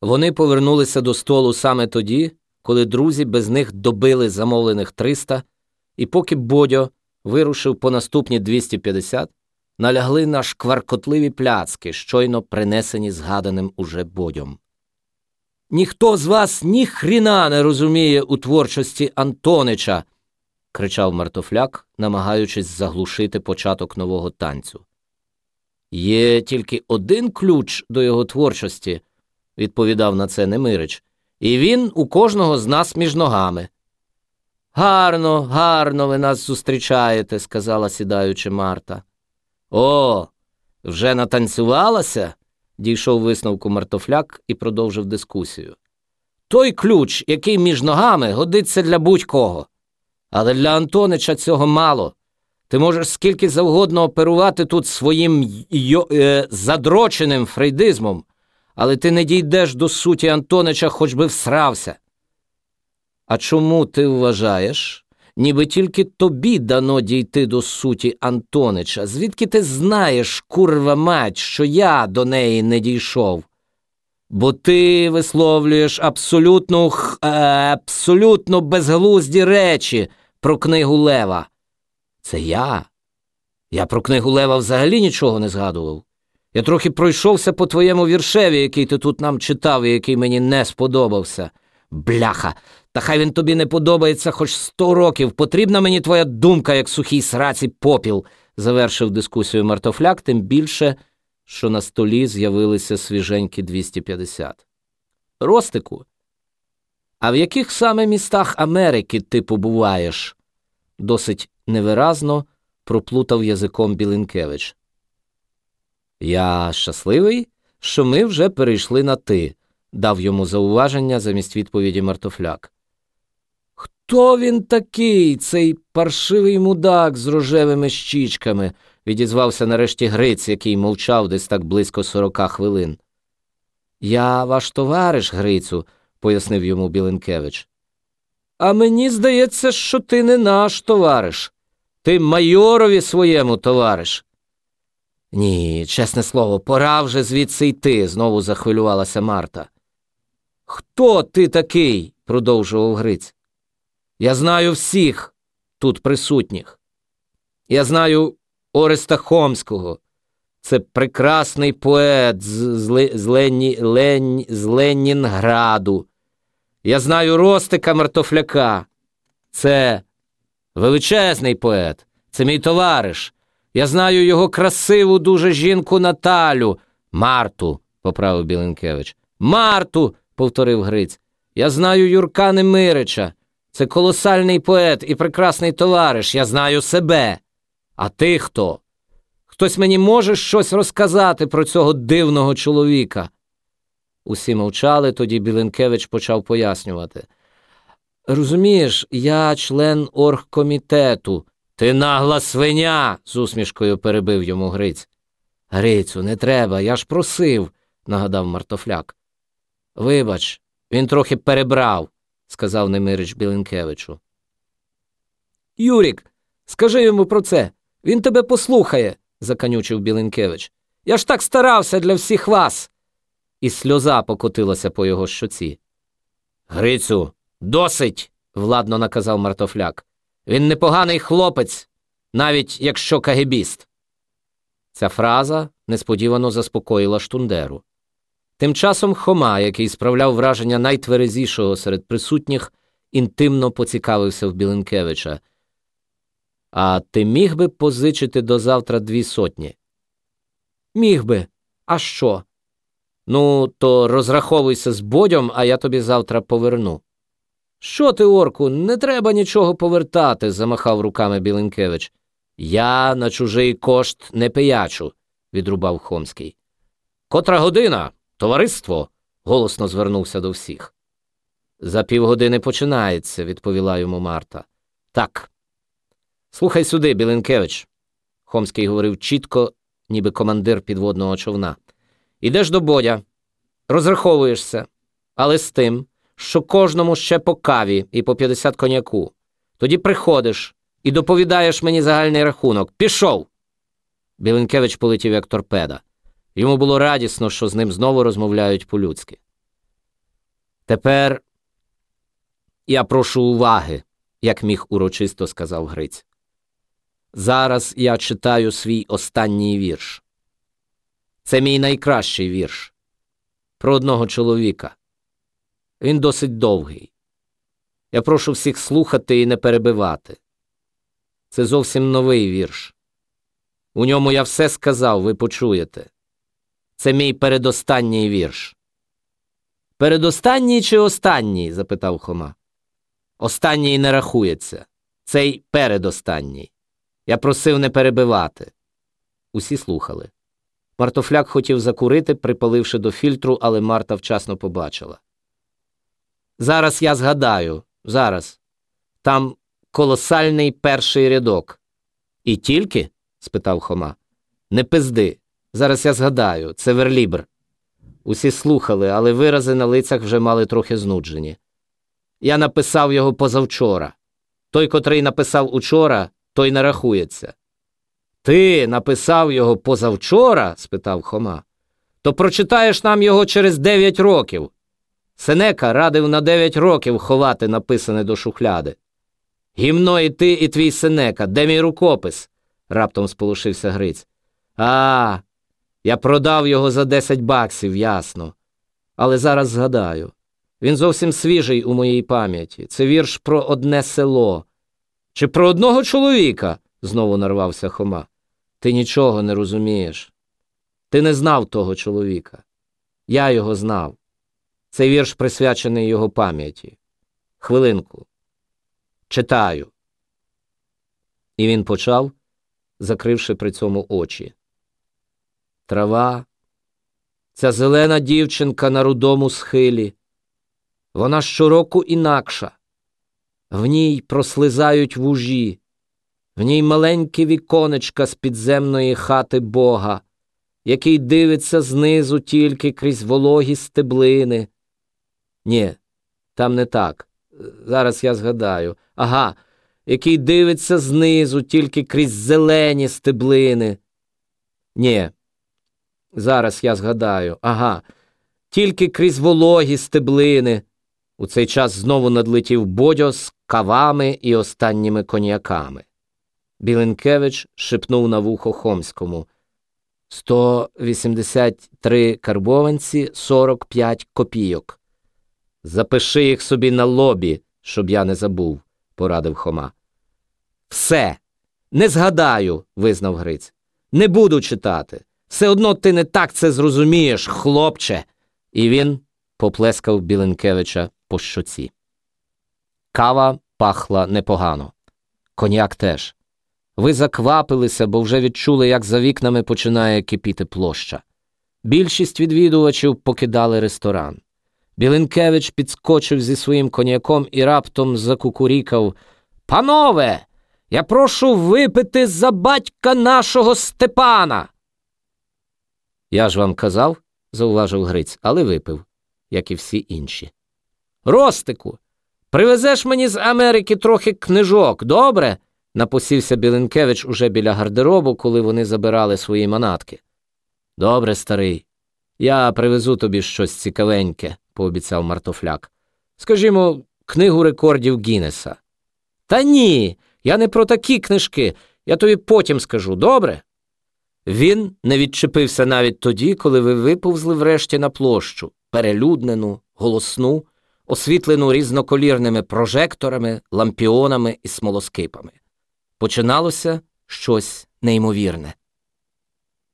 Вони повернулися до столу саме тоді, коли друзі без них добили замовлених 300, і поки Бодьо вирушив по наступні 250, налягли на шкваркотливі пляцки, щойно принесені згаданим уже Бодьом. Ніхто з вас ні хріна не розуміє у творчості Антонича, кричав Мартофляк, намагаючись заглушити початок нового танцю. Є тільки один ключ до його творчості, відповідав на це Немирич, і він у кожного з нас між ногами. Гарно, гарно ви нас зустрічаєте, сказала сідаючи Марта. О, вже натанцювалася? дійшов висновку Мартофляк і продовжив дискусію. Той ключ, який між ногами, годиться для будь-кого. Але для Антонича цього мало. Ти можеш скільки завгодно оперувати тут своїм е, задроченим фрейдизмом, але ти не дійдеш до суті Антонича, хоч би всрався. А чому ти вважаєш, ніби тільки тобі дано дійти до суті Антонича? Звідки ти знаєш, курва мать, що я до неї не дійшов? Бо ти висловлюєш абсолютно, е, абсолютно безглузді речі про книгу Лева. Це я. Я про книгу Лева взагалі нічого не згадував. Я трохи пройшовся по твоєму віршеві, який ти тут нам читав і який мені не сподобався. Бляха, та хай він тобі не подобається хоч сто років. Потрібна мені твоя думка, як сухій сраці попіл, завершив дискусію Мартофляк, тим більше, що на столі з'явилися свіженькі 250. Ростику, а в яких саме містах Америки ти побуваєш? досить невиразно проплутав язиком Білинкевич. Я щасливий, що ми вже перейшли на ти, дав йому зауваження замість відповіді Мартофляк. Хто він такий, цей паршивий мудак з рожевими щічками? відізвався нарешті Гриць, який мовчав десь так близько сорока хвилин. Я ваш товариш, Грицю, пояснив йому Біленкевич. А мені здається, що ти не наш товариш. Ти майорові своєму товариш. Ні, чесне слово, пора вже звідси йти, знову захвилювалася Марта. Хто ти такий? продовжував Гриць. Я знаю всіх тут присутніх. Я знаю Ореста Хомського. Це прекрасний поет з, з, з, Ленні, Лень, з Ленінграду. Я знаю Ростика Мартофляка. Це величезний поет, це мій товариш. Я знаю його красиву дуже жінку Наталю. Марту, поправив Біленкевич. Марту, повторив Гриць. Я знаю Юрка Немирича. Це колосальний поет і прекрасний товариш. Я знаю себе. А ти хто? Хтось мені може щось розказати про цього дивного чоловіка? Усі мовчали, тоді Біленкевич почав пояснювати. Розумієш, я член оргкомітету. Ти нагла свиня. з усмішкою перебив йому Гриць. Грицю, не треба, я ж просив, нагадав Мартофляк. Вибач, він трохи перебрав, сказав Немирич Біленкевичу. Юрік, скажи йому про це. Він тебе послухає, заканючив Біленкевич. Я ж так старався для всіх вас і сльоза покотилася по його щоці. Грицю, досить, владно наказав Мартофляк. Він непоганий хлопець, навіть якщо кагебіст. Ця фраза несподівано заспокоїла штундеру. Тим часом Хома, який справляв враження найтверезішого серед присутніх, інтимно поцікавився в Біленкевича. А ти міг би позичити до завтра дві сотні? Міг би. А що? Ну, то розраховуйся з бодьом, а я тобі завтра поверну. Що ти, орку, не треба нічого повертати, замахав руками Біленкевич. Я на чужий кошт не пиячу, відрубав Хомський. Котра година, товариство, голосно звернувся до всіх. За півгодини починається, відповіла йому Марта. Так. Слухай сюди, Біленкевич. Хомський говорив чітко, ніби командир підводного човна. Ідеш до бодя, розраховуєшся, але з тим, що кожному ще по каві і по 50 коньяку. Тоді приходиш і доповідаєш мені загальний рахунок. Пішов. Біленкевич полетів як торпеда. Йому було радісно, що з ним знову розмовляють по-людськи. Тепер я прошу уваги, як міг урочисто сказав Гриць. Зараз я читаю свій останній вірш. Це мій найкращий вірш про одного чоловіка. Він досить довгий. Я прошу всіх слухати і не перебивати. Це зовсім новий вірш. У ньому я все сказав, ви почуєте. Це мій передостанній вірш. Передостанній чи останній? запитав Хома. Останній не рахується. Цей передостанній. Я просив не перебивати. Усі слухали. Мартофляк хотів закурити, припаливши до фільтру, але Марта вчасно побачила. Зараз я згадаю, зараз. Там колосальний перший рядок. І тільки? спитав Хома. Не пизди. Зараз я згадаю, це верлібр. Усі слухали, але вирази на лицях вже мали трохи знуджені. Я написав його позавчора. Той, котрий написав учора, той не рахується. Ти написав його позавчора? спитав Хома. То прочитаєш нам його через дев'ять років. Сенека радив на дев'ять років ховати написане до шухляди. Гімно і ти, і твій Сенека, де мій рукопис? раптом сполошився Гриць. А, я продав його за десять баксів, ясно. Але зараз згадаю. Він зовсім свіжий у моїй пам'яті. Це вірш про одне село. Чи про одного чоловіка? знову нарвався Хома. Ти нічого не розумієш. Ти не знав того чоловіка. Я його знав. Цей вірш присвячений його пам'яті. Хвилинку. Читаю. І він почав, закривши при цьому очі. Трава, ця зелена дівчинка на рудому схилі. Вона щороку інакша. В ній прослизають вужі, в ній маленьке віконечка з підземної хати Бога, який дивиться знизу тільки крізь вологі стеблини. Ні, там не так. Зараз я згадаю. Ага, який дивиться знизу тільки крізь зелені стеблини. Ні, зараз я згадаю. Ага, тільки крізь вологі стеблини. У цей час знову надлетів Бодьо з кавами і останніми коньяками. Біленкевич шепнув на вухо Хомському. 183 карбованці, 45 копійок. Запиши їх собі на лобі, щоб я не забув, порадив Хома. Все, не згадаю, визнав Гриць. Не буду читати. Все одно ти не так це зрозумієш, хлопче. І він поплескав Біленкевича по щоці. Кава пахла непогано. Коньяк теж. Ви заквапилися, бо вже відчули, як за вікнами починає кипіти площа. Більшість відвідувачів покидали ресторан. Біленкевич підскочив зі своїм коньяком і раптом закукурікав Панове, я прошу випити за батька нашого Степана. Я ж вам казав, зауважив Гриць, але випив, як і всі інші. Ростику, привезеш мені з Америки трохи книжок, добре? напосівся Біленкевич уже біля гардеробу, коли вони забирали свої манатки. Добре, старий, я привезу тобі щось цікавеньке, пообіцяв Мартофляк. Скажімо, книгу рекордів Гіннеса. Та ні, я не про такі книжки, я тобі потім скажу, добре? Він не відчепився навіть тоді, коли ви виповзли врешті на площу, перелюднену, голосну, освітлену різноколірними прожекторами, лампіонами і смолоскипами. Починалося щось неймовірне.